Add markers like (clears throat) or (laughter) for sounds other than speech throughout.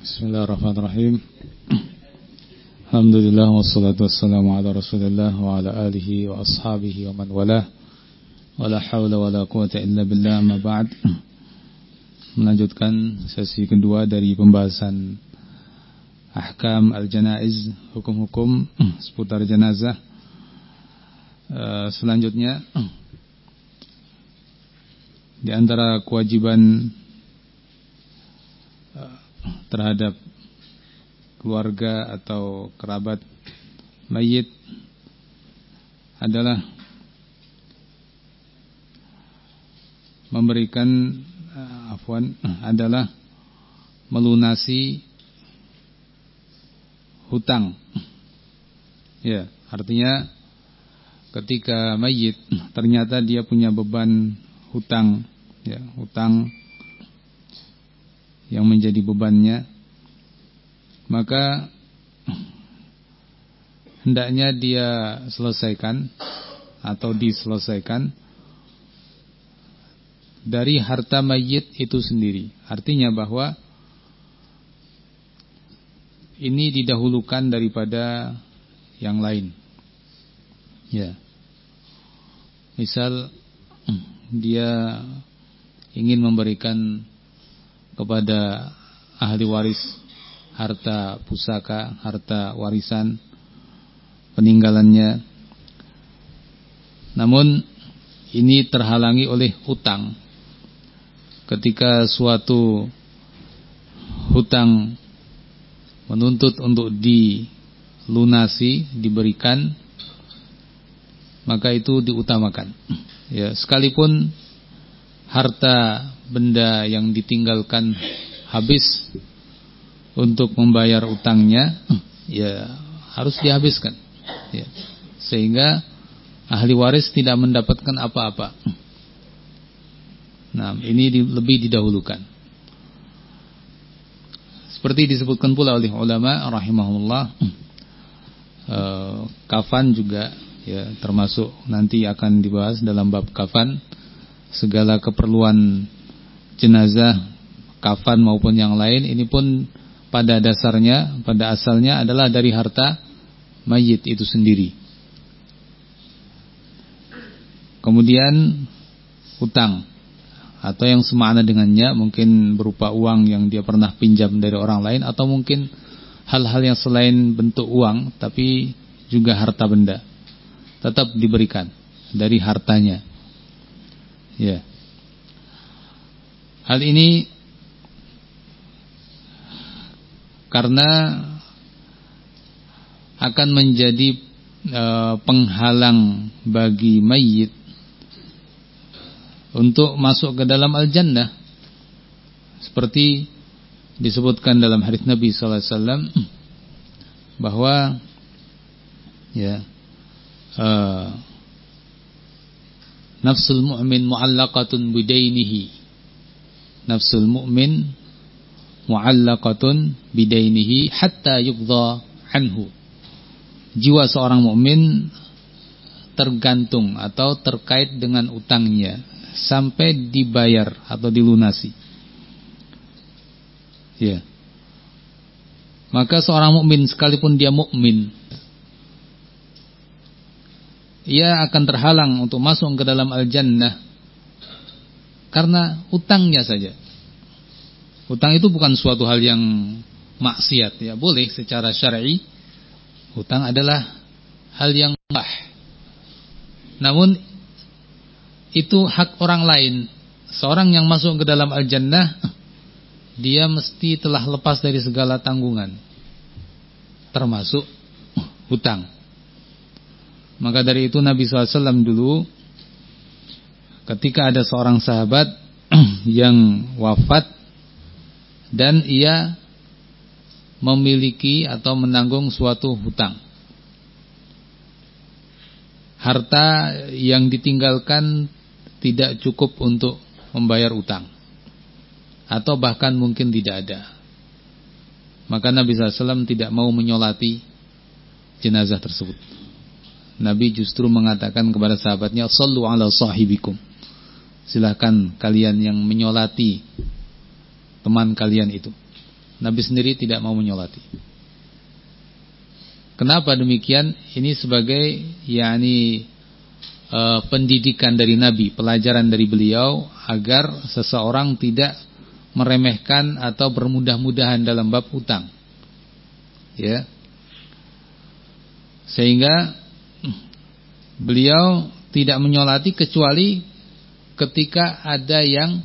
Bismillahirrahmanirrahim. Alhamdulillah wassalatu wassalamu ala rasulillah wa ala alihi wa ashabihi wa man walah. Wa la hawla wa la quwata illa billah ma ba'd. Melanjutkan sesi kedua dari pembahasan Ahkam al-janaiz Hukum-hukum seputar jenazah. Uh, Selanjutnya Di antara kewajiban terhadap keluarga atau kerabat mayit adalah memberikan uh, afwan (clears throat) adalah melunasi hutang. Ya, artinya ketika mayit (clears throat) ternyata dia punya beban hutang, ya, hutang yang menjadi bebannya maka hendaknya dia selesaikan atau diselesaikan dari harta mayit itu sendiri. Artinya bahwa ini didahulukan daripada yang lain. Ya. Misal dia ingin memberikan kepada ahli waris harta pusaka, harta warisan peninggalannya. Namun ini terhalangi oleh hutang. Ketika suatu hutang menuntut untuk dilunasi, diberikan, maka itu diutamakan. Ya, sekalipun harta benda yang ditinggalkan habis untuk membayar utangnya, (clears throat) ya harus dihabiskan. Ya. Sehingga ahli waris tidak mendapatkan apa-apa. (clears throat) Nah, ini di, lebih didahulukan. Seperti disebutkan pula oleh ulama rahimahullah, (clears throat) eh, kafan juga ya termasuk nanti akan dibahas dalam bab kafan segala keperluan jenazah, kafan maupun yang lain ini pun pada dasarnya, pada asalnya adalah dari harta mayit itu sendiri. Kemudian hutang atau yang semakna dengannya mungkin berupa uang yang dia pernah pinjam dari orang lain atau mungkin hal-hal yang selain bentuk uang tapi juga harta benda tetap diberikan dari hartanya Ya. Hal ini karena akan menjadi e, penghalang bagi mayit untuk masuk ke dalam al-jannah seperti disebutkan dalam hadis Nabi sallallahu alaihi wasallam bahwa ya uh, Nafsul mu'min mu'allaqatun bidainihi. Nafsul mu'min mu'allaqatun bidainihi hatta yugdha anhu. Jiwa seorang mukmin tergantung atau terkait dengan utangnya sampai dibayar atau dilunasi. Ya. Maka seorang mukmin sekalipun dia mukmin ia akan terhalang untuk masuk ke dalam al-jannah karena utangnya saja. Utang itu bukan suatu hal yang maksiat ya, boleh secara syar'i. Utang adalah hal yang bah. Namun itu hak orang lain. Seorang yang masuk ke dalam al-jannah dia mesti telah lepas dari segala tanggungan termasuk hutang. Maka dari itu Nabi SAW dulu ketika ada seorang sahabat (clears throat) yang wafat dan ia memiliki atau menanggung suatu hutang. Harta yang ditinggalkan tidak cukup untuk membayar utang. Atau bahkan mungkin tidak ada. Maka Nabi SAW tidak mau menyolati jenazah tersebut. Nabi justru mengatakan kepada sahabatnya, "Shallu ala sahibikum." Silahkan kalian yang menyolati teman kalian itu. Nabi sendiri tidak mau menyolati. Kenapa demikian? Ini sebagai yakni uh, pendidikan dari Nabi, pelajaran dari beliau agar seseorang tidak meremehkan atau bermudah-mudahan dalam bab utang. Ya. Sehingga beliau tidak menyolati kecuali ketika ada yang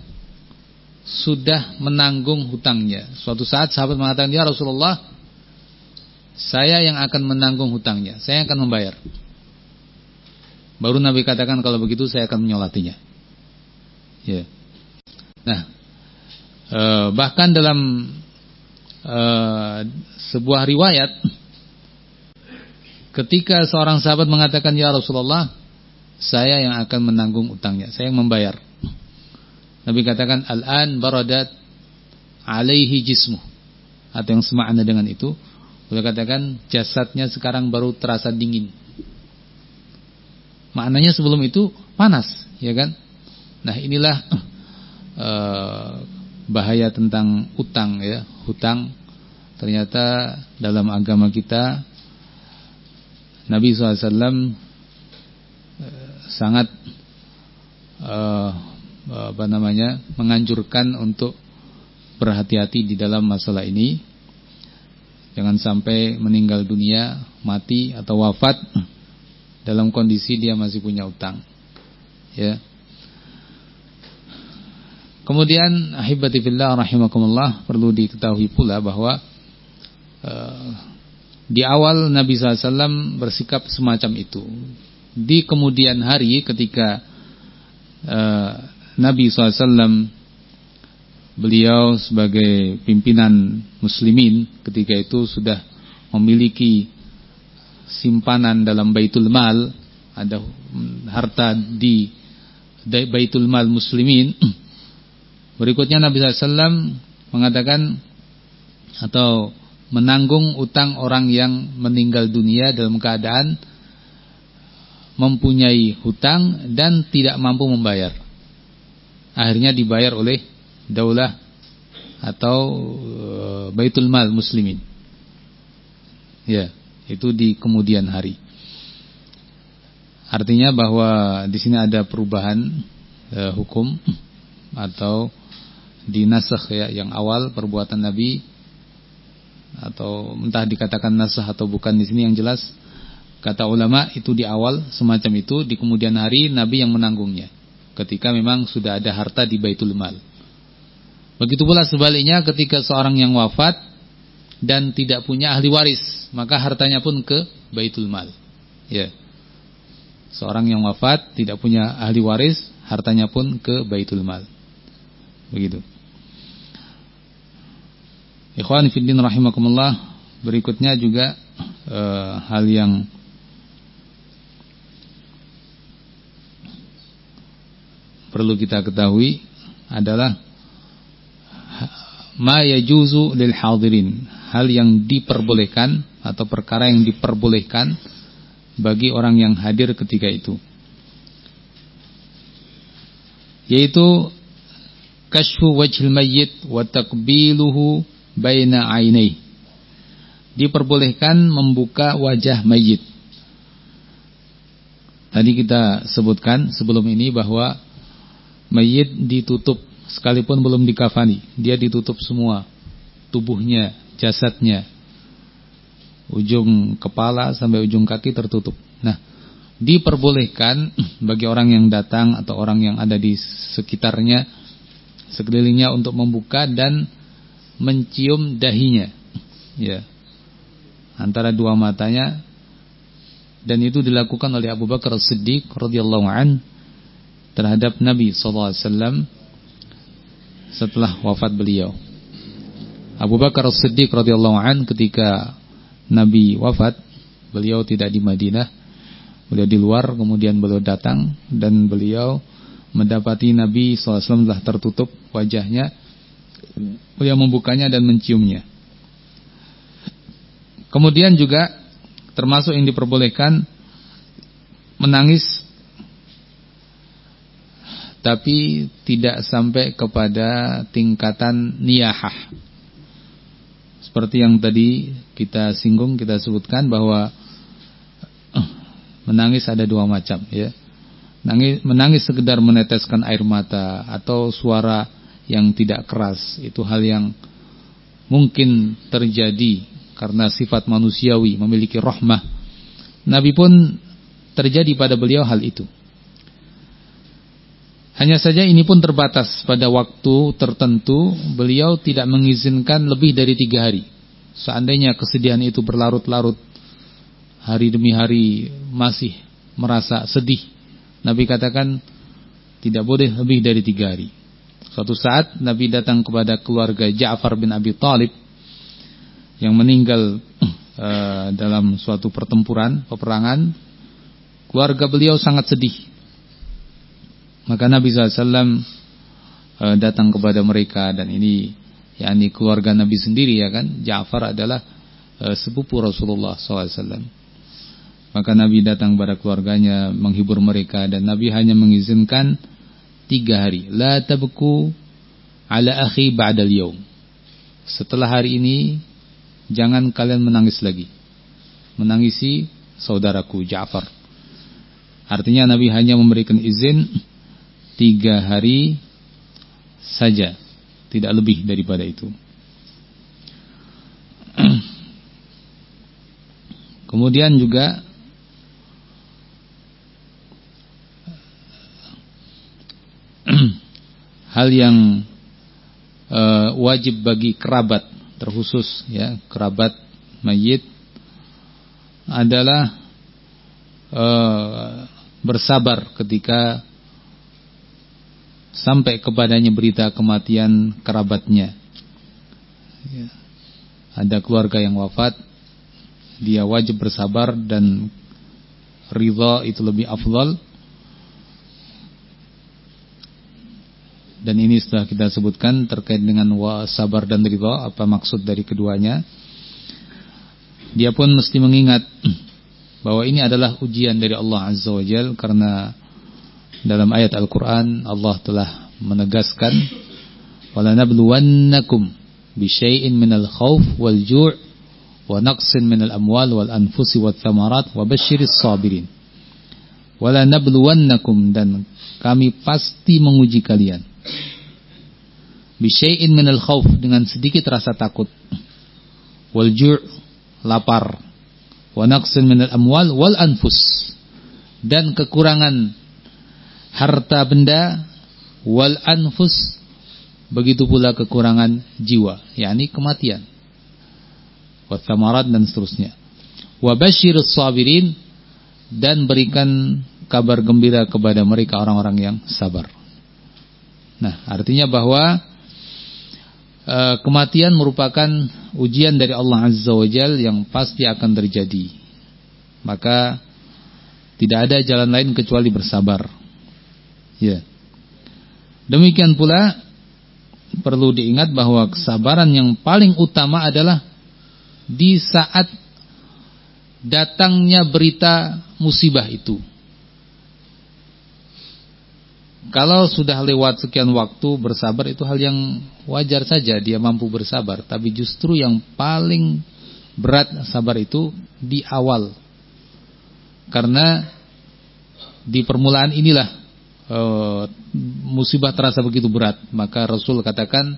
sudah menanggung hutangnya. Suatu saat sahabat mengatakan, "Ya Rasulullah, saya yang akan menanggung hutangnya. Saya akan membayar." Baru Nabi katakan kalau begitu saya akan menyolatinya. Ya. Nah, e, bahkan dalam e, sebuah riwayat ketika seorang sahabat mengatakan ya Rasulullah, saya yang akan menanggung utangnya, saya yang membayar. Nabi katakan al-an baradat alaihi jismu atau yang semakna dengan itu. Beliau katakan jasadnya sekarang baru terasa dingin. Maknanya sebelum itu panas, ya kan? Nah, inilah uh, bahaya tentang utang ya. Hutang ternyata dalam agama kita Nabi SAW sangat uh, apa namanya menganjurkan untuk berhati-hati di dalam masalah ini. Jangan sampai meninggal dunia, mati atau wafat dalam kondisi dia masih punya utang. Ya. Kemudian ahibati fillah rahimakumullah perlu diketahui pula bahwa uh, di awal Nabi SAW bersikap semacam itu. Di kemudian hari ketika uh, Nabi SAW beliau sebagai pimpinan muslimin ketika itu sudah memiliki simpanan dalam baitul mal ada harta di baitul mal muslimin. (clears throat) Berikutnya Nabi SAW mengatakan atau menanggung utang orang yang meninggal dunia dalam keadaan mempunyai hutang dan tidak mampu membayar akhirnya dibayar oleh daulah atau uh, baitul mal muslimin. Ya, itu di kemudian hari. Artinya bahwa di sini ada perubahan uh, hukum atau dinasakh ya yang awal perbuatan Nabi atau entah dikatakan nasah atau bukan di sini yang jelas kata ulama itu di awal semacam itu di kemudian hari Nabi yang menanggungnya ketika memang sudah ada harta di Baitul Mal. Begitu pula sebaliknya ketika seorang yang wafat dan tidak punya ahli waris, maka hartanya pun ke Baitul Mal. Ya. Seorang yang wafat tidak punya ahli waris, hartanya pun ke Baitul Mal. Begitu. Ikhwan fiddin rahimakumullah, berikutnya juga e, hal yang perlu kita ketahui adalah ma yajuzu lil hadirin, hal yang diperbolehkan atau perkara yang diperbolehkan bagi orang yang hadir ketika itu. Yaitu kashfu wajhil mayyit wa takbiluhu baina ainai. Diperbolehkan membuka wajah mayit. Tadi kita sebutkan sebelum ini bahwa mayit ditutup sekalipun belum dikafani, dia ditutup semua tubuhnya, jasadnya. Ujung kepala sampai ujung kaki tertutup. Nah, diperbolehkan (clears throat) bagi orang yang datang atau orang yang ada di sekitarnya sekelilingnya untuk membuka dan mencium dahinya. Ya. Antara dua matanya dan itu dilakukan oleh Abu Bakar As-Siddiq radhiyallahu an terhadap Nabi SAW setelah wafat beliau. Abu Bakar As-Siddiq radhiyallahu an ketika Nabi wafat, beliau tidak di Madinah, beliau di luar, kemudian beliau datang dan beliau mendapati Nabi SAW telah tertutup wajahnya, beliau membukanya dan menciumnya. Kemudian juga termasuk yang diperbolehkan menangis tapi tidak sampai kepada tingkatan niyahah. seperti yang tadi kita singgung, kita sebutkan bahwa uh, menangis ada dua macam ya. Nangis, menangis sekedar meneteskan air mata atau suara yang tidak keras itu hal yang mungkin terjadi karena sifat manusiawi memiliki rahmah. Nabi pun terjadi pada beliau hal itu. Hanya saja ini pun terbatas pada waktu tertentu beliau tidak mengizinkan lebih dari tiga hari. Seandainya kesedihan itu berlarut-larut hari demi hari masih merasa sedih. Nabi katakan tidak boleh lebih dari tiga hari. Suatu saat Nabi datang kepada keluarga Ja'far bin Abi Talib yang meninggal uh, (clears throat) dalam suatu pertempuran, peperangan. Keluarga beliau sangat sedih maka Nabi SAW uh, datang kepada mereka dan ini yakni keluarga Nabi sendiri ya kan. Ja'far adalah uh, sepupu Rasulullah SAW. Maka Nabi datang kepada keluarganya menghibur mereka dan Nabi hanya mengizinkan tiga hari. La tabku ala akhi ba'dal yawm. Setelah hari ini jangan kalian menangis lagi. Menangisi saudaraku Ja'far. Artinya Nabi hanya memberikan izin tiga hari saja, tidak lebih daripada itu. (clears throat) Kemudian juga (clears throat) hal yang uh, wajib bagi kerabat terkhusus ya kerabat mayit adalah uh, bersabar ketika sampai kepadanya berita kematian kerabatnya. Ya. Ada keluarga yang wafat, dia wajib bersabar dan ridha itu lebih afdal. Dan ini sudah kita sebutkan terkait dengan sabar dan ridha, apa maksud dari keduanya. Dia pun mesti mengingat (clears throat) bahwa ini adalah ujian dari Allah Azza wa Jal karena dalam ayat Al-Quran Allah telah menegaskan وَلَنَبْلُوَنَّكُمْ بِشَيْءٍ مِنَ الْخَوْفِ وَالْجُوعِ وَنَقْصٍ مِنَ الْأَمْوَالِ وَالْأَنفُسِ وَالثَّمَرَاتِ وَبَشِّرِ الصَّابِرِينَ وَلَنَبْلُوَنَّكُمْ dan kami pasti menguji kalian bisyai'in minal khawf dengan sedikit rasa takut wal ju' lapar wa naqsin minal amwal wal anfus dan kekurangan harta benda wal anfus begitu pula kekurangan jiwa yakni kematian wathamarat dan seterusnya. Wa basyirus sabirin dan berikan kabar gembira kepada mereka orang-orang yang sabar. Nah artinya bahwa e, kematian merupakan ujian dari Allah Azza wa Jal yang pasti akan terjadi. Maka tidak ada jalan lain kecuali bersabar Ya. Demikian pula perlu diingat bahwa kesabaran yang paling utama adalah di saat datangnya berita musibah itu. Kalau sudah lewat sekian waktu bersabar itu hal yang wajar saja dia mampu bersabar, tapi justru yang paling berat sabar itu di awal. Karena di permulaan inilah uh, musibah terasa begitu berat, maka Rasul katakan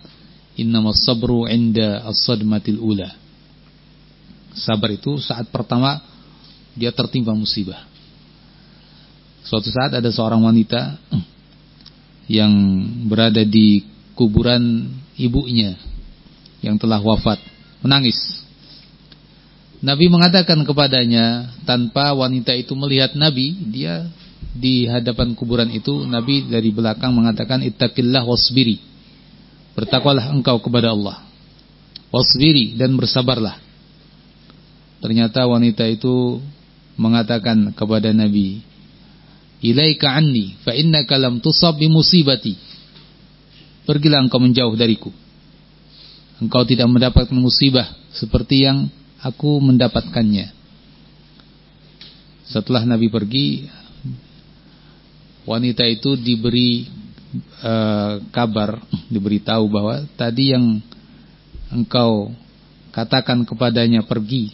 innamas sabru inda as-sadmatil ula. Sabar itu saat pertama dia tertimpa musibah. Suatu saat ada seorang wanita yang berada di kuburan ibunya yang telah wafat, menangis. Nabi mengatakan kepadanya tanpa wanita itu melihat Nabi, dia di hadapan kuburan itu Nabi dari belakang mengatakan ittaqillah wasbiri. Bertakwalah engkau kepada Allah. Wasbiri dan bersabarlah. Ternyata wanita itu mengatakan kepada Nabi, "Ilaika anni fa innaka lam tusab bi musibati." Pergilah engkau menjauh dariku. Engkau tidak mendapatkan musibah seperti yang aku mendapatkannya. Setelah Nabi pergi, wanita itu diberi uh, kabar, diberitahu bahwa tadi yang engkau katakan kepadanya pergi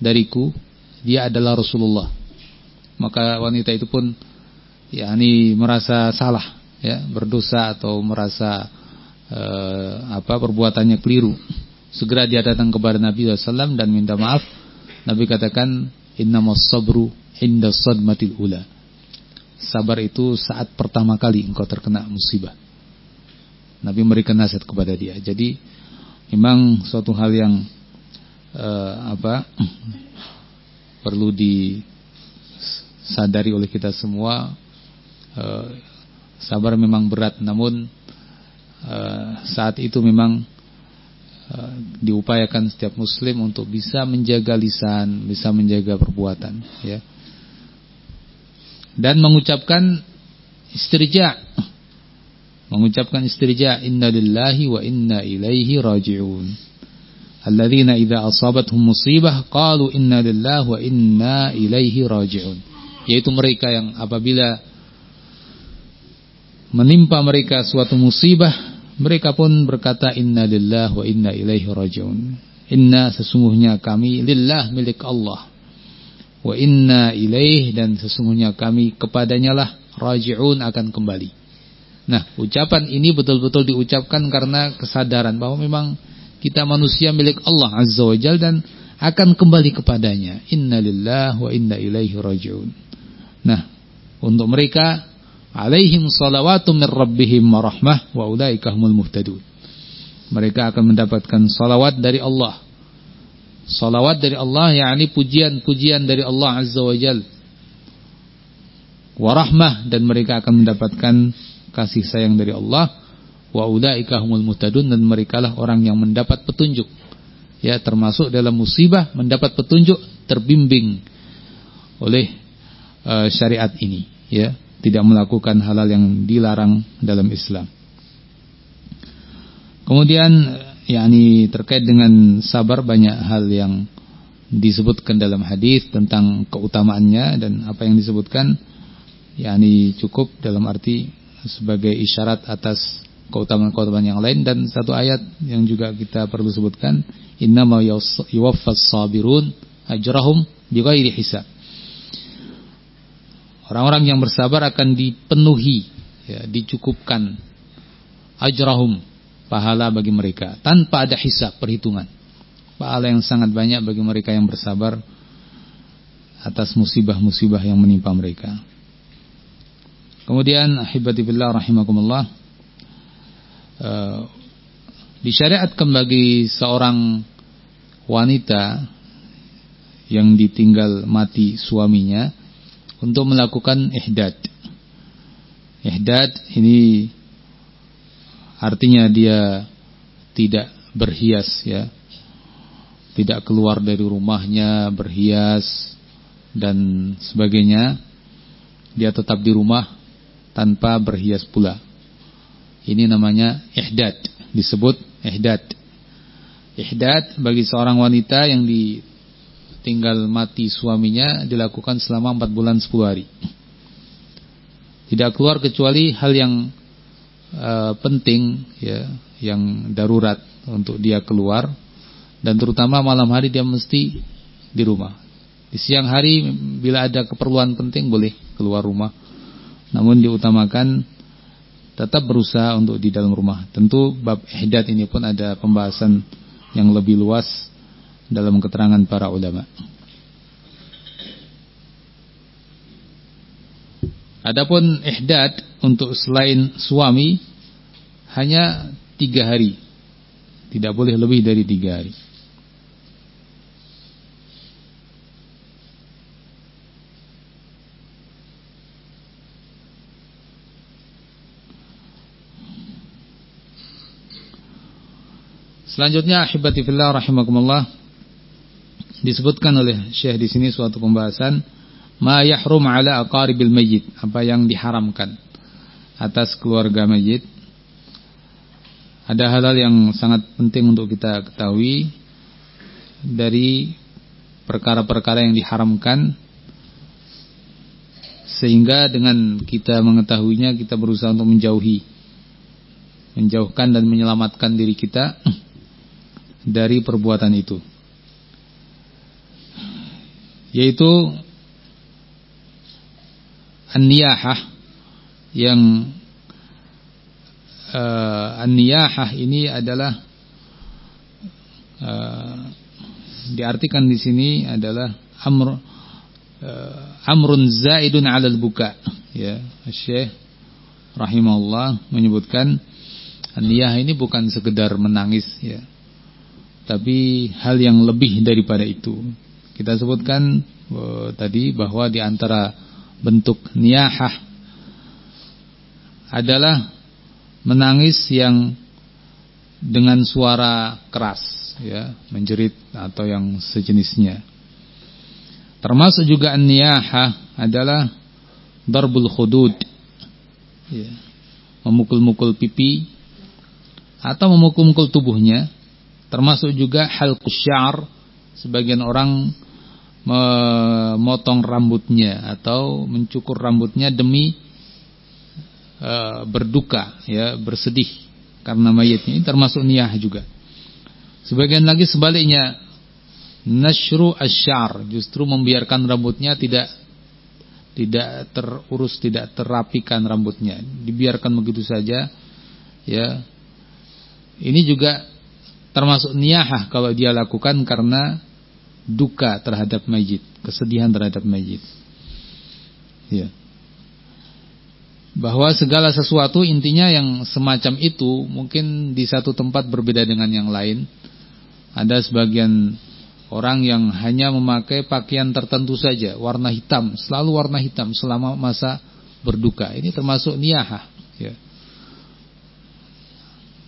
dariku, dia adalah Rasulullah. Maka wanita itu pun yakni merasa salah, ya, berdosa atau merasa eh, apa perbuatannya keliru. Segera dia datang kepada Nabi SAW dan minta maaf. Nabi katakan, Innamas sabru inda sadmatil ula. Sabar itu saat pertama kali engkau terkena musibah. Nabi memberikan nasihat kepada dia. Jadi memang suatu hal yang uh, apa (clears throat) perlu disadari oleh kita semua. Uh, sabar memang berat, namun uh, saat itu memang diupayakan setiap Muslim untuk bisa menjaga lisan, bisa menjaga perbuatan, ya dan mengucapkan istirja. Mengucapkan istirja. Inna lillahi wa inna ilaihi raji'un. Alladzina idza asabatuhum musibah qalu inna lillahi wa inna ilaihi raji'un. Yaitu mereka yang apabila menimpa mereka suatu musibah mereka pun berkata inna lillahi wa inna ilaihi raji'un. Inna sesungguhnya kami lillah milik Allah wa inna ilaih dan sesungguhnya kami kepadanya lah raji'un akan kembali. Nah, ucapan ini betul-betul diucapkan karena kesadaran bahwa memang kita manusia milik Allah Azza wa Jal dan akan kembali kepadanya. Inna lillah wa inna ilaihi raji'un. Nah, untuk mereka alaihim salawatu min rabbihim wa rahmah wa ulaika muhtadun. Mereka akan mendapatkan salawat dari Allah Salawat dari Allah yakni pujian-pujian dari Allah Azza wa Jal. Warahmah dan mereka akan mendapatkan kasih sayang dari Allah. Wa ulaika humul muhtadun dan merekalah orang yang mendapat petunjuk. Ya, termasuk dalam musibah mendapat petunjuk terbimbing oleh uh, syariat ini, ya, tidak melakukan hal-hal yang dilarang dalam Islam. Kemudian yakni terkait dengan sabar banyak hal yang disebutkan dalam hadis tentang keutamaannya dan apa yang disebutkan yakni cukup dalam arti sebagai isyarat atas keutamaan-keutamaan yang lain. Dan satu ayat yang juga kita perlu sebutkan innama yuwaffas sabirun ajrahum bighairi hisab. Orang-orang yang bersabar akan dipenuhi ya dicukupkan ajrahum pahala bagi mereka tanpa ada hisab perhitungan. Pahala yang sangat banyak bagi mereka yang bersabar atas musibah-musibah yang menimpa mereka. Kemudian ahibati billah rahimakumullah uh, disyariatkan bagi seorang wanita yang ditinggal mati suaminya untuk melakukan ihdad. Ihdad ini Artinya dia tidak berhias ya. Tidak keluar dari rumahnya berhias dan sebagainya. Dia tetap di rumah tanpa berhias pula. Ini namanya ihdad, disebut ihdad. Ihdad bagi seorang wanita yang ditinggal mati suaminya dilakukan selama 4 bulan 10 hari. Tidak keluar kecuali hal yang uh, penting ya yang darurat untuk dia keluar dan terutama malam hari dia mesti di rumah. Di siang hari bila ada keperluan penting boleh keluar rumah. Namun diutamakan tetap berusaha untuk di dalam rumah. Tentu bab ihdat ini pun ada pembahasan yang lebih luas dalam keterangan para ulama. Adapun ihdad untuk selain suami hanya tiga hari, tidak boleh lebih dari tiga hari. Selanjutnya ahibati fillah rahimakumullah disebutkan oleh Syekh di sini suatu pembahasan ma yahrum ala aqaribil mayyit, apa yang diharamkan atas keluarga mayit. Ada hal-hal yang sangat penting untuk kita ketahui dari perkara-perkara yang diharamkan sehingga dengan kita mengetahuinya kita berusaha untuk menjauhi menjauhkan dan menyelamatkan diri kita dari perbuatan itu. Yaitu an-niyahah yang uh, an-niyahah ini adalah uh, diartikan di sini adalah amr uh, amrun zaidun buka. Ya Syekh rahimahullah menyebutkan niyah ini bukan sekedar menangis ya tapi hal yang lebih daripada itu. Kita sebutkan uh, tadi bahwa di antara bentuk niyahah adalah menangis yang dengan suara keras ya menjerit atau yang sejenisnya. Termasuk juga niyahah adalah darbul khudud ya, memukul-mukul pipi atau memukul-mukul tubuhnya. Termasuk juga hal kusyar sebagian orang memotong rambutnya atau mencukur rambutnya demi e, berduka ya bersedih karena mayatnya ini termasuk niyah juga. Sebagian lagi sebaliknya nashru asyar justru membiarkan rambutnya tidak tidak terurus tidak terapikan rambutnya. Dibiarkan begitu saja ya. Ini juga termasuk niyahah kalau dia lakukan karena duka terhadap mayit, kesedihan terhadap mayit. Ya. Bahwa segala sesuatu intinya yang semacam itu mungkin di satu tempat berbeda dengan yang lain. Ada sebagian orang yang hanya memakai pakaian tertentu saja, warna hitam, selalu warna hitam selama masa berduka. Ini termasuk niyahah, ya.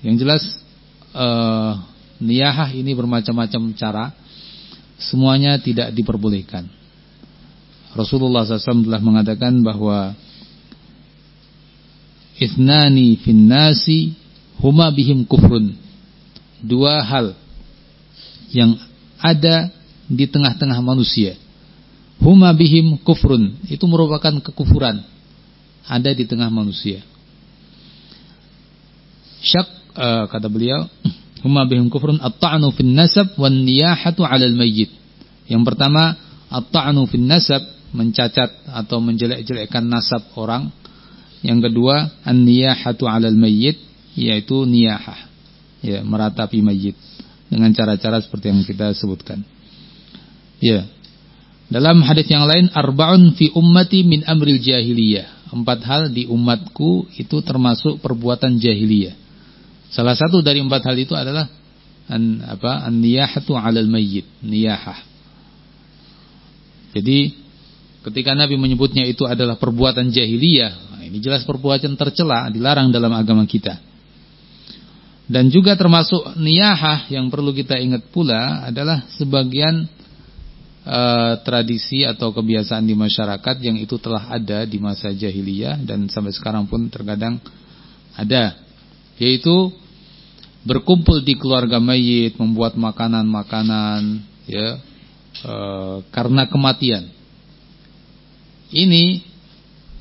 Yang jelas uh, niyahah ini bermacam-macam cara semuanya tidak diperbolehkan. Rasulullah SAW telah mengatakan bahwa Ithnani fin nasi huma bihim kufrun. Dua hal yang ada di tengah-tengah manusia. Huma bihim kufrun. Itu merupakan kekufuran. Ada di tengah manusia. Syak uh, kata beliau huma bihim kufrun at-ta'nu fin nasab wan niyahatu 'alal mayyit. Yang pertama, at-ta'nu fin nasab, mencacat atau menjelek-jelekkan nasab orang. Yang kedua, an-niyahatu 'alal mayyit, yaitu niyahah. Ya, meratapi mayit dengan cara-cara seperti yang kita sebutkan. Ya. Dalam hadis yang lain, arba'un fi ummati min amril jahiliyah. Empat hal di umatku itu termasuk perbuatan jahiliyah. Salah satu dari empat hal itu adalah an apa an-niyahatu 'alal mayyit, niyahah. Jadi ketika Nabi menyebutnya itu adalah perbuatan jahiliyah, nah ini jelas perbuatan tercela, dilarang dalam agama kita. Dan juga termasuk niyahah yang perlu kita ingat pula adalah sebagian uh, tradisi atau kebiasaan di masyarakat yang itu telah ada di masa jahiliyah dan sampai sekarang pun terkadang ada yaitu berkumpul di keluarga mayit, membuat makanan-makanan, ya, e, karena kematian. Ini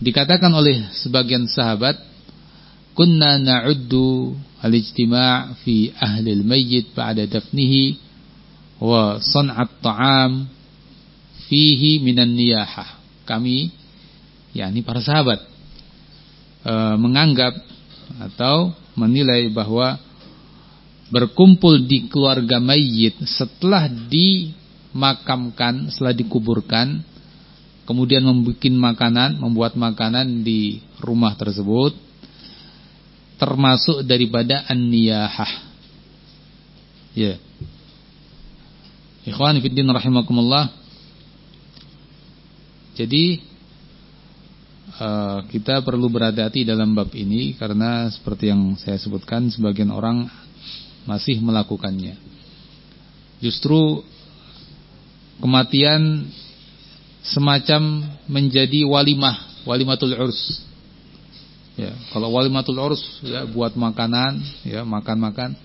dikatakan oleh sebagian sahabat, kunna na'uddu al-ijtima' fi ahli al-mayyit ba'da dafnihi wa san'at ta'am fihi minan niyahah. Kami, yakni para sahabat, e, menganggap atau menilai bahwa berkumpul di keluarga mayit setelah dimakamkan, setelah dikuburkan, kemudian membuat makanan, membuat makanan di rumah tersebut, termasuk daripada an-niyahah. Ya. Ikhwan fiddin rahimakumullah. Jadi uh, kita perlu berhati-hati dalam bab ini karena seperti yang saya sebutkan sebagian orang masih melakukannya. Justru kematian semacam menjadi walimah, walimatul urs. Ya, kalau walimatul urs ya buat makanan, ya makan-makan.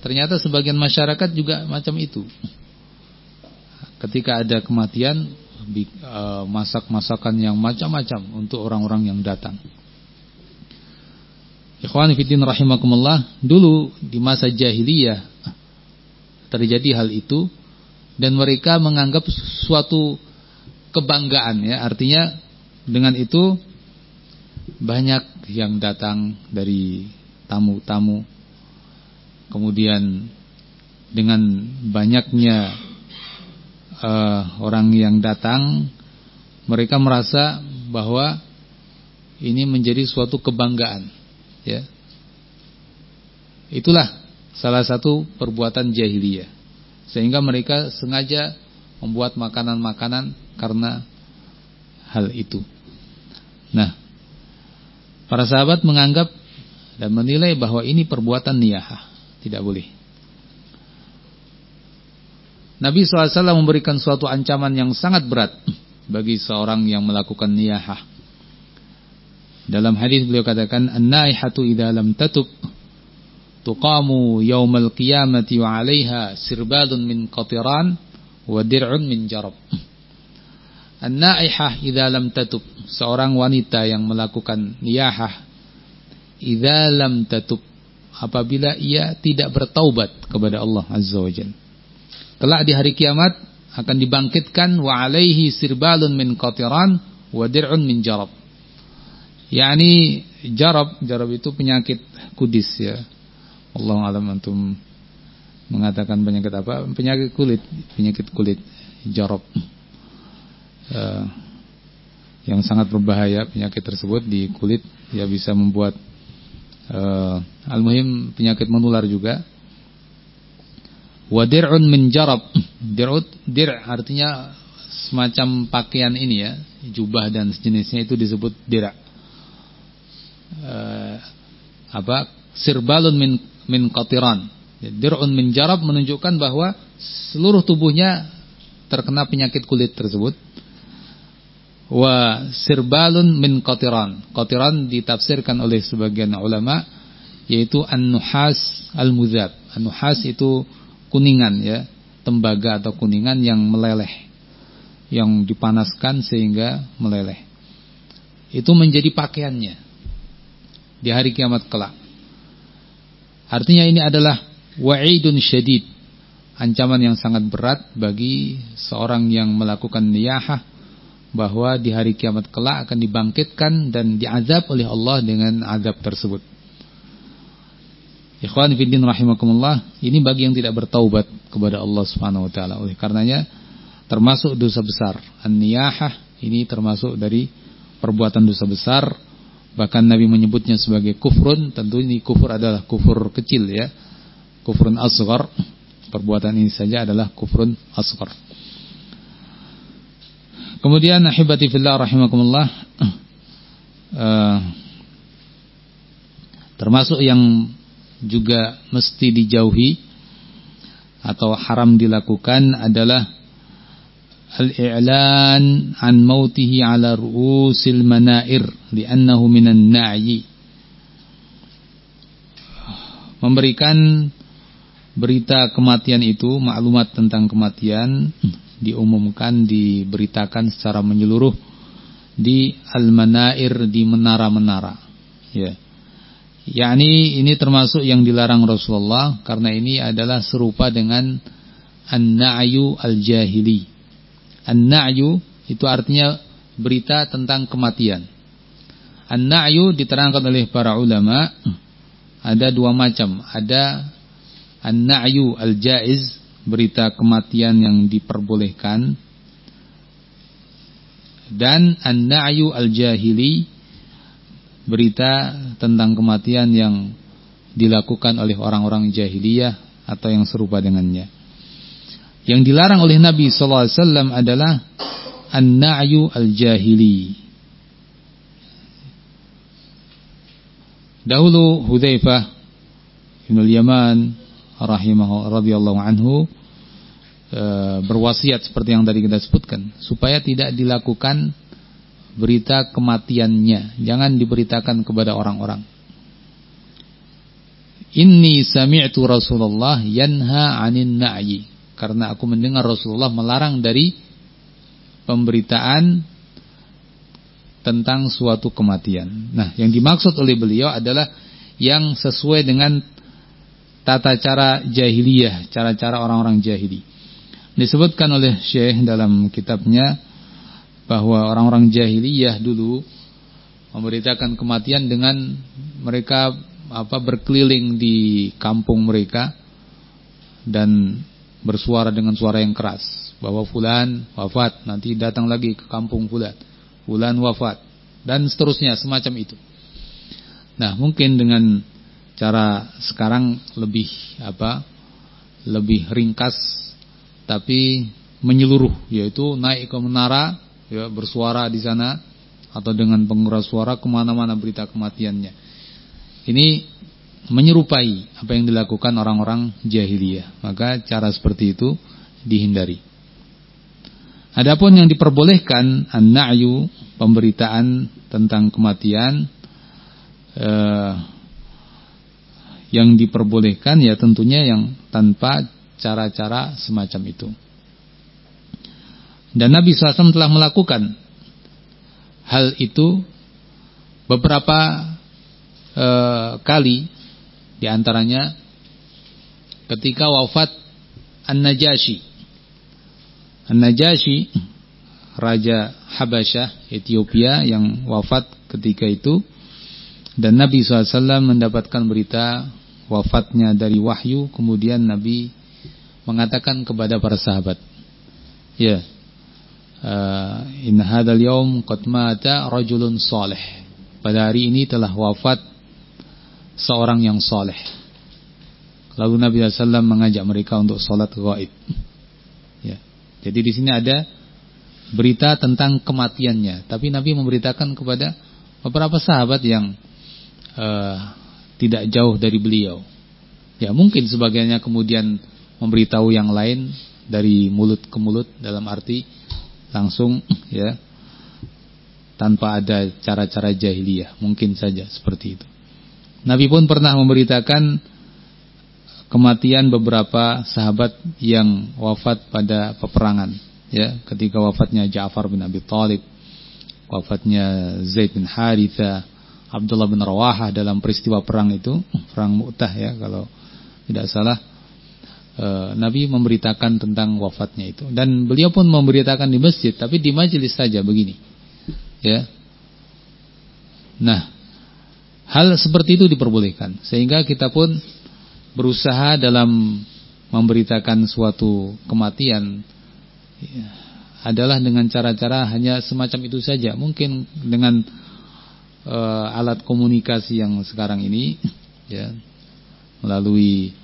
Ternyata sebagian masyarakat juga macam itu. Ketika ada kematian, eh, masak-masakan yang macam-macam untuk orang-orang yang datang. Ikhwan fiddin rahimakumullah, dulu di masa jahiliyah terjadi hal itu dan mereka menganggap suatu kebanggaan ya artinya dengan itu banyak yang datang dari tamu-tamu kemudian dengan banyaknya uh, orang yang datang mereka merasa bahwa ini menjadi suatu kebanggaan ya itulah salah satu perbuatan jahiliyah sehingga mereka sengaja membuat makanan-makanan karena hal itu. Nah, para sahabat menganggap dan menilai bahwa ini perbuatan niyahah, tidak boleh. Nabi SAW memberikan suatu ancaman yang sangat berat bagi seorang yang melakukan niyahah. Dalam hadis beliau katakan, "An-naihatu idza lam tatub tuqamu yaumal qiyamati wa 'alaiha sirbadun min qatiran wa dir'un min jarab. An-naihah idza lam tatub, seorang wanita yang melakukan niyahah idza lam tatub, apabila ia tidak bertaubat kepada Allah Azza wa Jalla. Kelak di hari kiamat akan dibangkitkan wa alaihi sirbalun min qatiran wa dir'un min jarab. Yani jarab, jarab itu penyakit kudis ya. Allah alam antum mengatakan penyakit apa? Penyakit kulit, penyakit kulit jarab. Uh, yang sangat berbahaya penyakit tersebut di kulit ya bisa membuat uh, al-muhim penyakit menular juga. Wadir'un min jarab. Dir'ut dir artinya semacam pakaian ini ya, jubah dan sejenisnya itu disebut dir'. Uh, apa? Sirbalun min min qatiran Dir'un min jarab menunjukkan bahwa seluruh tubuhnya terkena penyakit kulit tersebut. Wa sirbalun min qatiran. Qatiran ditafsirkan oleh sebagian ulama yaitu an-nuhas al-muzab. An-nuhas itu kuningan ya, tembaga atau kuningan yang meleleh. Yang dipanaskan sehingga meleleh. Itu menjadi pakaiannya di hari kiamat kelak. Artinya ini adalah wa'idun syadid ancaman yang sangat berat bagi seorang yang melakukan niyahah bahwa di hari kiamat kelak akan dibangkitkan dan diazab oleh Allah dengan azab tersebut. Ikhwan fiddin rahimakumullah, ini bagi yang tidak bertaubat kepada Allah Subhanahu wa taala. Oleh karenanya termasuk dosa besar. An-niyahah ini termasuk dari perbuatan dosa besar. Bahkan Nabi menyebutnya sebagai kufrun, tentu ini kufur adalah kufur kecil ya kufrun asghar perbuatan ini saja adalah kufrun asghar kemudian ahibati fillah rahimakumullah uh, termasuk yang juga mesti dijauhi atau haram dilakukan adalah al-i'lan an mautihi ala ru'usil manair li'annahu minan na'yi memberikan berita kematian itu, maklumat tentang kematian diumumkan, diberitakan secara menyeluruh di al-manair di menara-menara. Ya. Yakni ini termasuk yang dilarang Rasulullah karena ini adalah serupa dengan an-na'yu al-jahili. An-na'yu itu artinya berita tentang kematian. An-na'yu diterangkan oleh para ulama ada dua macam. Ada An-na'yu al-jaiz berita kematian yang diperbolehkan dan an-na'yu al-jahili berita tentang kematian yang dilakukan oleh orang-orang jahiliyah atau yang serupa dengannya. Yang dilarang oleh Nabi sallallahu alaihi wasallam adalah an-na'yu al-jahili. Dahulu Hudzaifah bin Yaman rahimahu radhiyallahu anhu e, berwasiat seperti yang tadi kita sebutkan supaya tidak dilakukan berita kematiannya, jangan diberitakan kepada orang-orang. Inni sami'tu Rasulullah yanha 'anin na'yi. Karena aku mendengar Rasulullah melarang dari pemberitaan tentang suatu kematian. Nah, yang dimaksud oleh beliau adalah yang sesuai dengan tata cara jahiliyah, cara-cara orang-orang jahili. Disebutkan oleh Syekh dalam kitabnya bahwa orang-orang jahiliyah dulu memberitakan kematian dengan mereka apa berkeliling di kampung mereka dan bersuara dengan suara yang keras. Bahwa fulan wafat nanti datang lagi ke kampung fulan. Fulan wafat dan seterusnya semacam itu. Nah mungkin dengan cara sekarang lebih apa lebih ringkas tapi menyeluruh yaitu naik ke menara ya bersuara di sana atau dengan penguras suara ke mana-mana berita kematiannya. Ini menyerupai apa yang dilakukan orang-orang jahiliyah. Maka cara seperti itu dihindari. Adapun yang diperbolehkan an-na'yu pemberitaan tentang kematian eh, yang diperbolehkan ya tentunya yang tanpa cara-cara semacam itu. Dan Nabi SAW telah melakukan hal itu beberapa e, kali. Di antaranya ketika wafat An-Najasyi. An-Najasyi Raja Habasyah Ethiopia yang wafat ketika itu. Dan Nabi SAW mendapatkan berita wafatnya dari wahyu. Kemudian Nabi mengatakan kepada para sahabat, ya, uh, in hadal yaum qad mata rajulun salih. Pada hari ini telah wafat seorang yang saleh. Lalu Nabi SAW mengajak mereka untuk sholat gaib. Ya. Jadi di sini ada berita tentang kematiannya. Tapi Nabi memberitakan kepada beberapa sahabat yang uh, tidak jauh dari beliau. Ya mungkin sebagainya kemudian memberitahu yang lain dari mulut ke mulut dalam arti langsung ya tanpa ada cara-cara jahiliyah mungkin saja seperti itu. Nabi pun pernah memberitakan kematian beberapa sahabat yang wafat pada peperangan ya ketika wafatnya Ja'far bin Abi Thalib wafatnya Zaid bin Haritha Abdullah bin Rawahah dalam peristiwa perang itu perang Mu'tah ya kalau tidak salah Nabi memberitakan tentang wafatnya itu. Dan beliau pun memberitakan di masjid tapi di majelis saja begini. Ya. Nah hal seperti itu diperbolehkan. Sehingga kita pun berusaha dalam memberitakan suatu kematian ya, adalah dengan cara-cara hanya semacam itu saja. Mungkin dengan uh, alat komunikasi yang sekarang ini ya melalui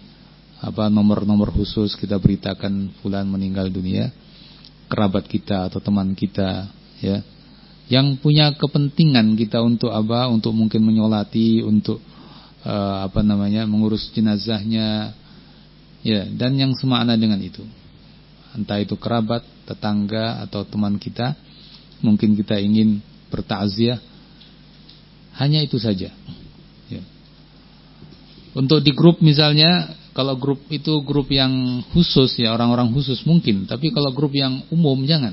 apa nomor-nomor khusus kita beritakan fulan meninggal dunia kerabat kita atau teman kita ya. Yang punya kepentingan kita untuk apa? Untuk mungkin menyolati untuk uh, apa namanya mengurus jenazahnya ya. Dan yang semakna dengan itu. Entah itu kerabat tetangga atau teman kita mungkin kita ingin bertakziah. Hanya itu saja ya. untuk di grup misalnya kalau grup itu grup yang khusus ya orang-orang khusus mungkin, tapi kalau grup yang umum jangan.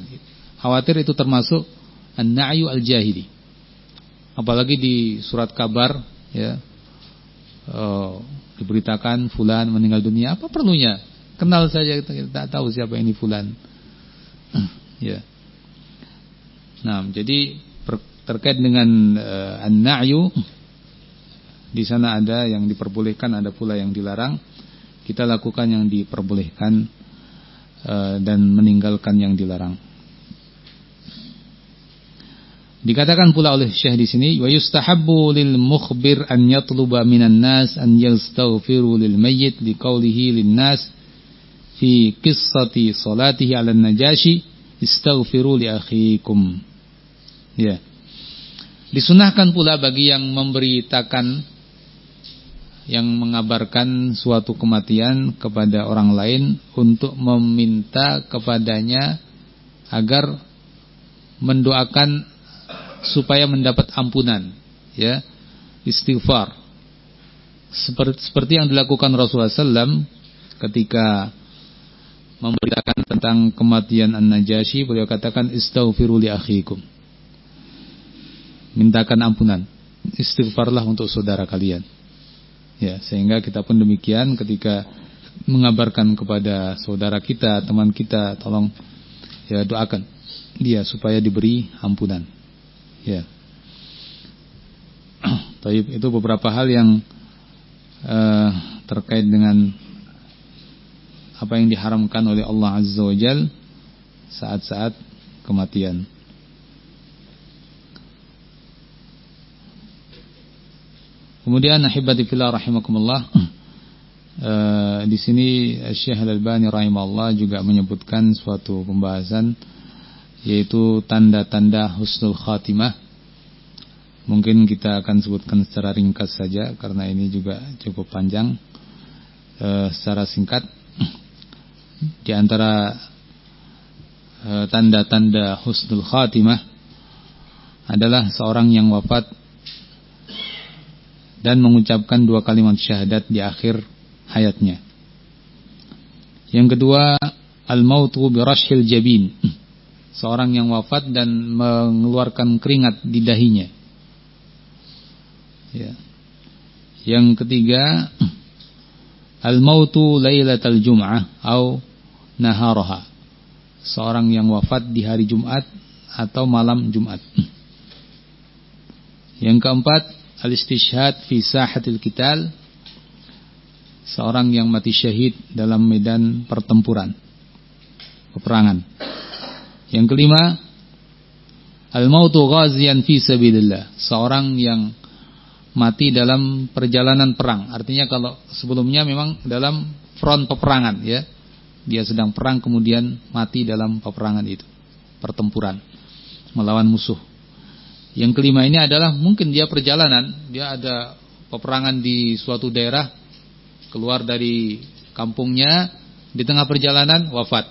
Khawatir itu termasuk an-na'yu al-jahili. Apalagi di surat kabar ya uh, diberitakan fulan meninggal dunia, apa perlunya? Kenal saja kita, kita tahu siapa ini fulan. (clears throat) ya. Nah, jadi terkait dengan uh, an-na'yu di sana ada yang diperbolehkan, ada pula yang dilarang kita lakukan yang diperbolehkan uh, dan meninggalkan yang dilarang. Dikatakan pula oleh Syekh di sini, wa yustahabbu lil mukhbir an yatluba minan nas an yastaghfiru lil mayyit liqaulihi lin nas fi qissati salatihi 'ala an-najashi istaghfiru li akhikum. Ya. Disunahkan pula bagi yang memberitakan yang mengabarkan suatu kematian kepada orang lain untuk meminta kepadanya agar mendoakan supaya mendapat ampunan ya istighfar. Seperti, seperti yang dilakukan Rasulullah SAW ketika memberitakan tentang kematian An-Najasyi beliau katakan istaghfiru li mintakan ampunan. Istighfarlah untuk saudara kalian Ya, sehingga kita pun demikian ketika mengabarkan kepada saudara kita, teman kita, tolong ya doakan dia supaya diberi ampunan. Ya. (clears throat) Taib itu beberapa hal yang uh, terkait dengan apa yang diharamkan oleh Allah Azza wa Jal saat-saat kematian. Kemudian ahibati fillah rahimakumullah uh, di sini Syekh Al-Albani rahimahullah juga menyebutkan suatu pembahasan yaitu tanda-tanda husnul khatimah. Mungkin kita akan sebutkan secara ringkas saja karena ini juga cukup panjang. Uh, secara singkat di antara eh, tanda-tanda husnul khatimah adalah seorang yang wafat dan mengucapkan dua kalimat syahadat di akhir hayatnya. Yang kedua, al-mautu birashil jabin. (clears throat) Seorang yang wafat dan mengeluarkan keringat di dahinya. Ya. Yang ketiga, (clears throat) al-mautu lailatal jum'ah atau naharaha. Seorang yang wafat di hari Jumat atau malam Jumat. (clears throat) Yang keempat, al-istishhad fi sahatil kital. Seorang yang mati syahid dalam medan pertempuran. Peperangan. Yang kelima, al-mautu ghaziyan fi sabilillah. Seorang yang mati dalam perjalanan perang. Artinya kalau sebelumnya memang dalam front peperangan ya dia sedang perang kemudian mati dalam peperangan itu, pertempuran melawan musuh. Yang kelima ini adalah mungkin dia perjalanan, dia ada peperangan di suatu daerah, keluar dari kampungnya, di tengah perjalanan wafat.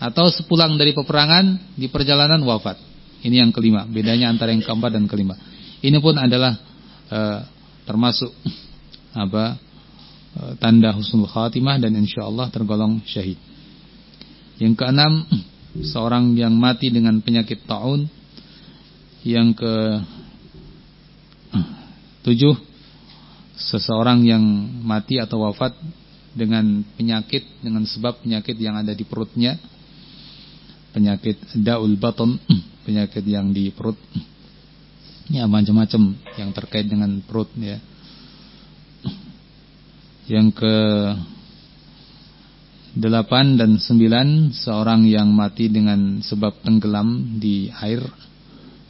Atau sepulang dari peperangan, di perjalanan wafat. Ini yang kelima, bedanya antara yang keempat dan kelima. Ini pun adalah uh, termasuk (clears throat) apa Eh, tanda husnul khatimah dan insya Allah tergolong syahid. Yang keenam, (clears throat) seorang yang mati dengan penyakit taun. Yang ke tujuh, seseorang yang mati atau wafat dengan penyakit dengan sebab penyakit yang ada di perutnya. Penyakit daul baton, (clears throat) penyakit yang di perut. Ya macam-macam yang terkait dengan perut ya yang ke delapan dan sembilan seorang yang mati dengan sebab tenggelam di air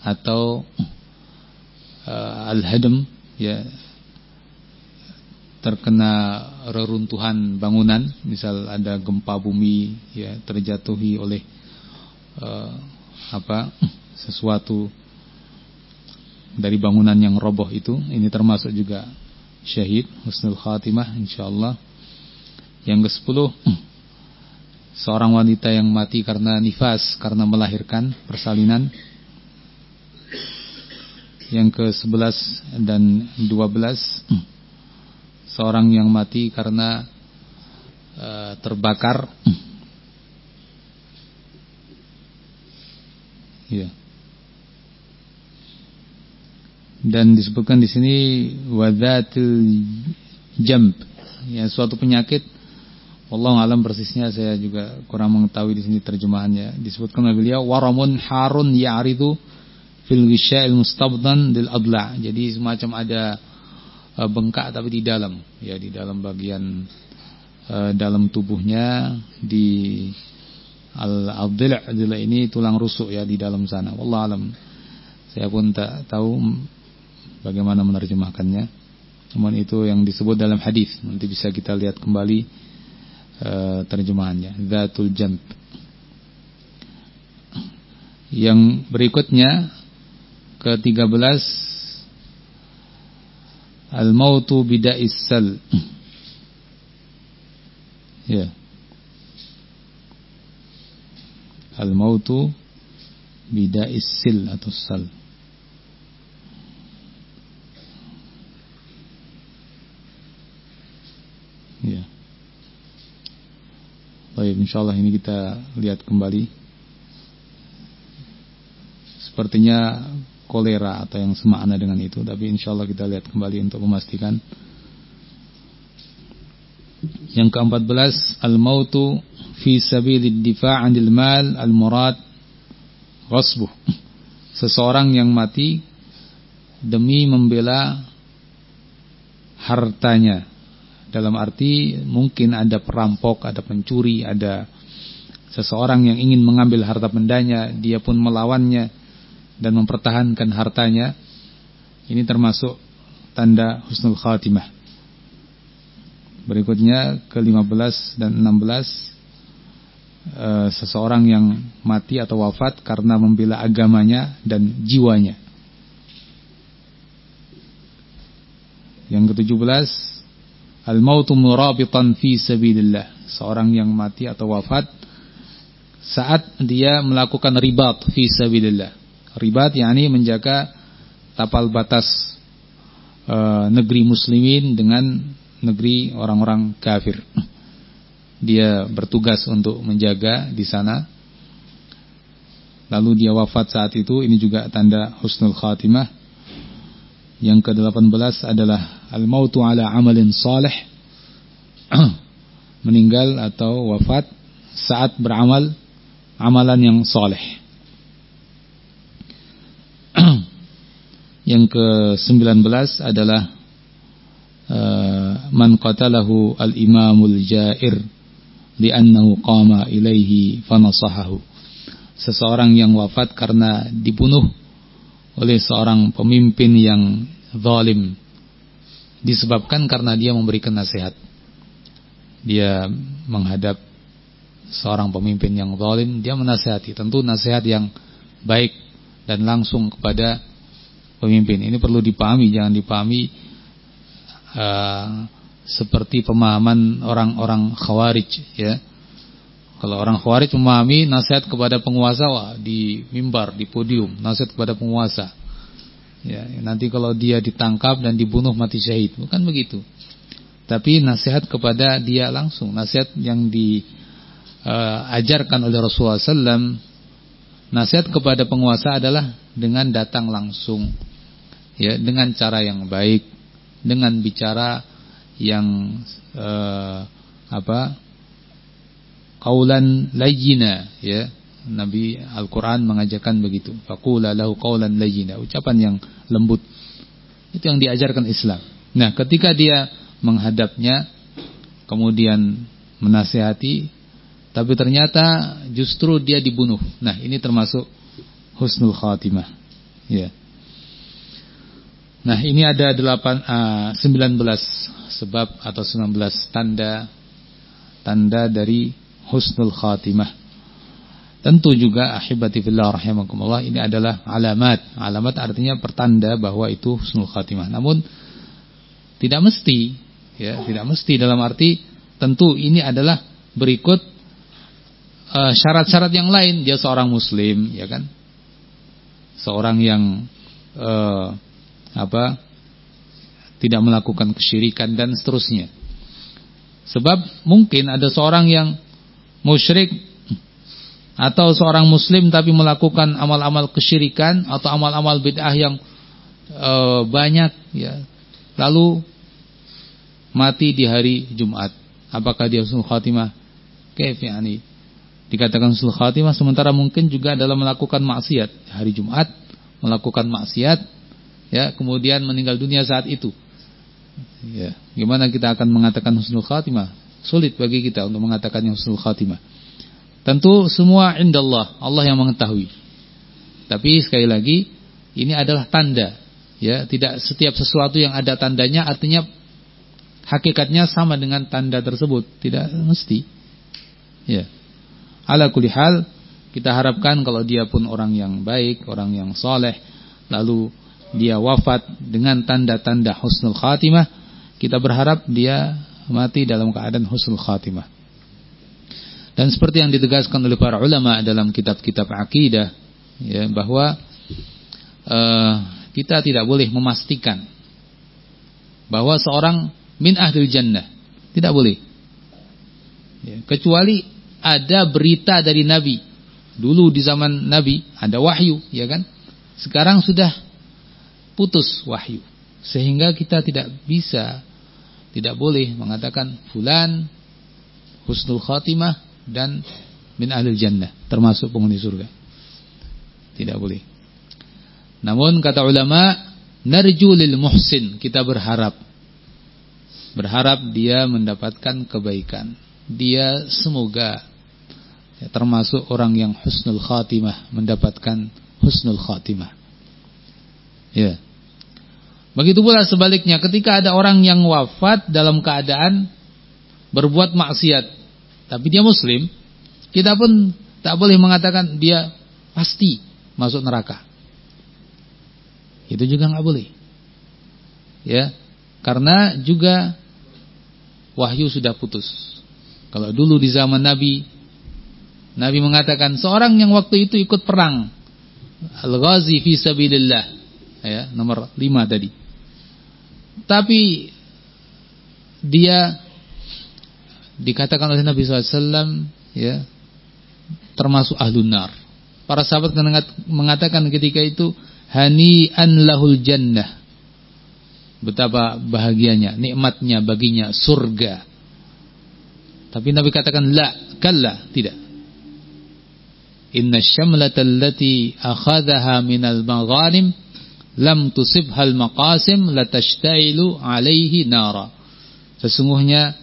atau uh, al-hadam ya terkena reruntuhan bangunan misal ada gempa bumi ya terjatuhi oleh uh, apa sesuatu dari bangunan yang roboh itu ini termasuk juga syahid husnul khatimah insyaallah. Yang ke-10 seorang wanita yang mati karena nifas, karena melahirkan persalinan. Yang ke-11 dan 12 seorang yang mati karena uh, terbakar. Ya. Dan disebutkan di sini wadzatul jamb ya suatu penyakit Allah alam persisnya saya juga kurang mengetahui di sini terjemahannya disebutkan oleh beliau waramun harun ya'ridu fil ghisya'il mustabdan lil adla jadi semacam ada uh, bengkak tapi di dalam ya di dalam bagian uh, dalam tubuhnya di al adla ini tulang rusuk ya di dalam sana wallah alam saya pun tak tahu bagaimana menerjemahkannya. Namun itu yang disebut dalam hadis. Nanti bisa kita lihat kembali uh, terjemahannya. Zatul jamb. Yang berikutnya ke-13 Al-mautu bida'is sal. Ya. Al-mautu bida'is sil atau sal. Ya. Baik, insyaallah ini kita lihat kembali. Sepertinya kolera atau yang semakna dengan itu, tapi insyaallah kita lihat kembali untuk memastikan Yang ke-14 al-mautu fi sabilid difa' 'anil mal al-murad ghasbuh. Seseorang yang mati demi membela hartanya. Dalam arti mungkin ada perampok, ada pencuri, ada seseorang yang ingin mengambil harta bendanya, dia pun melawannya dan mempertahankan hartanya. Ini termasuk tanda husnul khatimah. Berikutnya ke-15 dan 16 e, eh, seseorang yang mati atau wafat karena membela agamanya dan jiwanya. Yang ke-17 al-mautu murabitan fi sabilillah. Seorang yang mati atau wafat saat dia melakukan ribat fi sabilillah. Ribat yakni menjaga tapal batas e, negeri muslimin dengan negeri orang-orang kafir. Dia bertugas untuk menjaga di sana. Lalu dia wafat saat itu, ini juga tanda husnul khatimah. Yang ke-18 adalah al-mautu ala amalin salih. (clears throat) Meninggal atau wafat saat beramal amalan yang saleh. Yang ke-19 adalah uh, man qatalahu al-imamul jair li'annahu qama ilaihi fanasahahu. Seseorang yang wafat karena dibunuh oleh seorang pemimpin yang zalim disebabkan karena dia memberikan nasihat. Dia menghadap seorang pemimpin yang zalim, dia menasihati. Tentu nasihat yang baik dan langsung kepada pemimpin. Ini perlu dipahami, jangan dipahami uh, seperti pemahaman orang-orang khawarij ya. Kalau orang khawarij memahami nasihat kepada penguasa wah, di mimbar, di podium, nasihat kepada penguasa. Ya, nanti kalau dia ditangkap dan dibunuh mati syahid, bukan begitu. Tapi nasihat kepada dia langsung, nasihat yang di uh, ajarkan oleh Rasulullah SAW nasihat kepada penguasa adalah dengan datang langsung ya dengan cara yang baik dengan bicara yang uh, apa kaulan layyina ya Nabi Al-Qur'an mengajarkan begitu faqula lahu qaulan layyina ucapan yang lembut itu yang diajarkan Islam nah ketika dia menghadapnya kemudian menasihati tapi ternyata justru dia dibunuh. Nah, ini termasuk husnul khatimah. Ya. Nah, ini ada 8 uh, 19 sebab atau 19 tanda tanda dari husnul khatimah. Tentu juga ahibati fillah rahimakumullah ini adalah alamat. Alamat artinya pertanda bahwa itu husnul khatimah. Namun tidak mesti ya, tidak mesti dalam arti tentu ini adalah berikut Eh, syarat-syarat uh, yang lain dia seorang muslim ya kan seorang yang uh, apa tidak melakukan kesyirikan dan seterusnya. Sebab mungkin ada seorang yang musyrik atau seorang muslim tapi melakukan amal-amal kesyirikan atau amal-amal bid'ah yang uh, banyak ya. Lalu mati di hari Jumat. Apakah dia husnul khatimah? Kaif yani? Dikatakan sul khatimah sementara mungkin juga dalam melakukan maksiat. Hari Jumat melakukan maksiat ya kemudian meninggal dunia saat itu. Ya gimana kita akan mengatakan husnul khatimah? Sulit bagi kita untuk mengatakan yang husnul khatimah. Tentu semua indallah Allah yang mengetahui. Tapi sekali lagi ini adalah tanda. Ya tidak setiap sesuatu yang ada tandanya artinya hakikatnya sama dengan tanda tersebut. Tidak mesti. Ya. Ala kulli hal kita harapkan kalau dia pun orang yang baik, orang yang soleh, lalu dia wafat dengan tanda-tanda husnul khatimah, kita berharap dia mati dalam keadaan husnul khatimah. Dan seperti yang ditegaskan oleh para ulama dalam kitab-kitab akidah, ya, bahwa uh, kita tidak boleh memastikan bahwa seorang min ahli jannah, tidak boleh. Ya, kecuali ada berita dari Nabi. Dulu di zaman Nabi ada wahyu, ya kan? Sekarang sudah putus wahyu. Sehingga kita tidak bisa tidak boleh mengatakan fulan husnul khatimah dan min ahlil jannah termasuk penghuni surga. Tidak boleh. Namun kata ulama narju lil muhsin kita berharap berharap dia mendapatkan kebaikan. Dia semoga ya, termasuk orang yang husnul khatimah mendapatkan husnul khatimah. Ya. Begitu pula sebaliknya ketika ada orang yang wafat dalam keadaan berbuat maksiat tapi dia muslim, kita pun tak boleh mengatakan dia pasti masuk neraka. Itu juga nggak boleh. Ya. Karena juga wahyu sudah putus. Kalau dulu di zaman Nabi Nabi mengatakan seorang yang waktu itu ikut perang Al-Ghazi fi sabilillah ya, nomor 5 tadi. Tapi dia dikatakan oleh Nabi SAW ya termasuk ahlun nar. Para sahabat mengatakan ketika itu hani an lahul jannah. Betapa bahagianya, nikmatnya baginya surga. Tapi Nabi katakan la, kalla, tidak. Inna syamlata allati akhadhaha minal maghanim lam tusibhal maqasim latashtailu alaihi nara. Sesungguhnya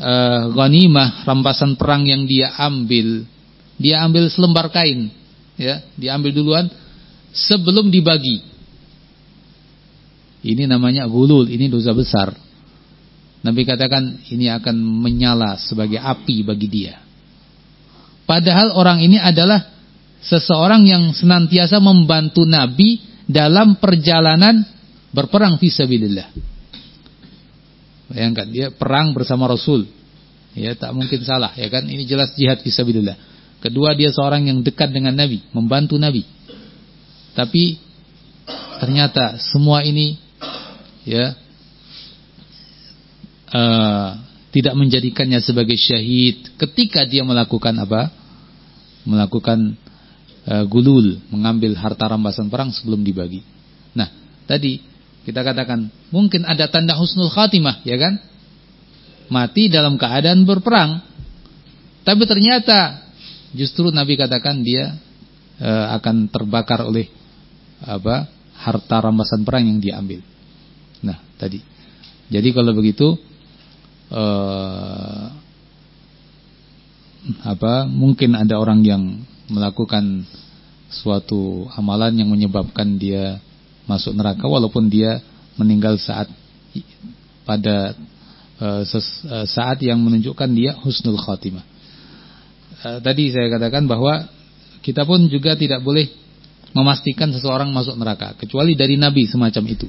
uh, ghanimah rampasan perang yang dia ambil, dia ambil selembar kain, ya, diambil duluan sebelum dibagi. Ini namanya gulul, ini dosa besar. Nabi katakan ini akan menyala sebagai api bagi dia. Padahal orang ini adalah seseorang yang senantiasa membantu Nabi dalam perjalanan berperang fisabilillah. Bayangkan dia perang bersama Rasul. Ya, tak mungkin salah, ya kan? Ini jelas jihad fisabilillah. Kedua dia seorang yang dekat dengan Nabi, membantu Nabi. Tapi ternyata semua ini ya uh, tidak menjadikannya sebagai syahid ketika dia melakukan apa? melakukan uh, gulul, mengambil harta rampasan perang sebelum dibagi. Nah, tadi kita katakan mungkin ada tanda husnul khatimah, ya kan? Mati dalam keadaan berperang. Tapi ternyata justru Nabi katakan dia uh, akan terbakar oleh apa? harta rampasan perang yang diambil. Nah, tadi. Jadi kalau begitu uh, apa mungkin ada orang yang melakukan suatu amalan yang menyebabkan dia masuk neraka walaupun dia meninggal saat pada uh, saat yang menunjukkan dia husnul khatimah. Uh, tadi saya katakan bahwa kita pun juga tidak boleh memastikan seseorang masuk neraka kecuali dari nabi semacam itu.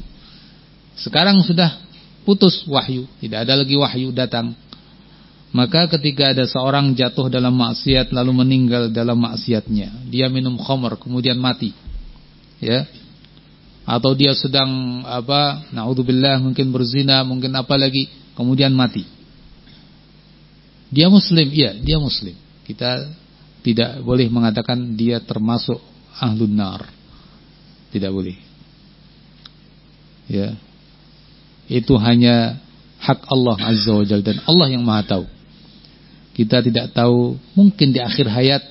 Sekarang sudah putus wahyu, tidak ada lagi wahyu datang maka ketika ada seorang jatuh dalam maksiat lalu meninggal dalam maksiatnya, dia minum khamr kemudian mati. Ya. Atau dia sedang apa? Nauzubillah mungkin berzina, mungkin apa lagi, kemudian mati. Dia muslim, iya, dia muslim. Kita tidak boleh mengatakan dia termasuk ahlun nar. Tidak boleh. Ya. Itu hanya hak Allah Azza wa Jalla dan Allah yang Maha tahu. Kita tidak tahu mungkin di akhir hayat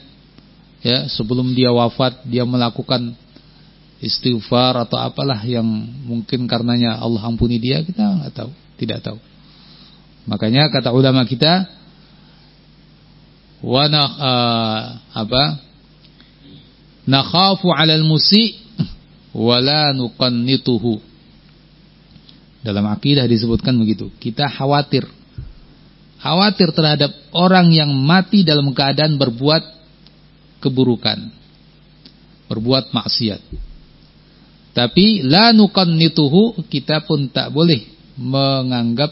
ya sebelum dia wafat dia melakukan istighfar atau apalah yang mungkin karenanya Allah ampuni dia kita nggak tahu, tidak tahu. Makanya kata ulama kita wa uh, apa? Nakhafu 'alal musi wa la nuqannituhu. Dalam akidah disebutkan begitu. Kita khawatir khawatir terhadap orang yang mati dalam keadaan berbuat keburukan, berbuat maksiat. Tapi la nuqannituhu kita pun tak boleh menganggap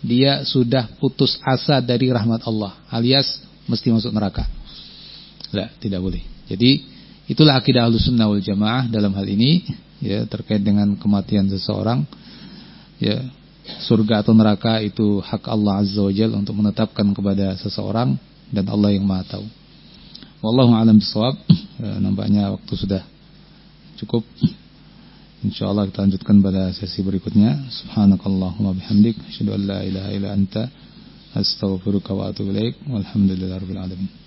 dia sudah putus asa dari rahmat Allah, alias mesti masuk neraka. Tidak, tidak boleh. Jadi itulah akidah Ahlussunnah wal Jamaah dalam hal ini ya terkait dengan kematian seseorang ya surga atau neraka itu hak Allah Azza wa Jalla untuk menetapkan kepada seseorang dan Allah yang Maha tahu. Wallahu a'lam bishawab. Ya, (clears throat) nampaknya waktu sudah cukup. Insyaallah kita lanjutkan pada sesi berikutnya. Subhanakallahumma bihamdik asyhadu an la ilaha illa anta astaghfiruka wa atubu ilaik. Walhamdulillahirabbil alamin.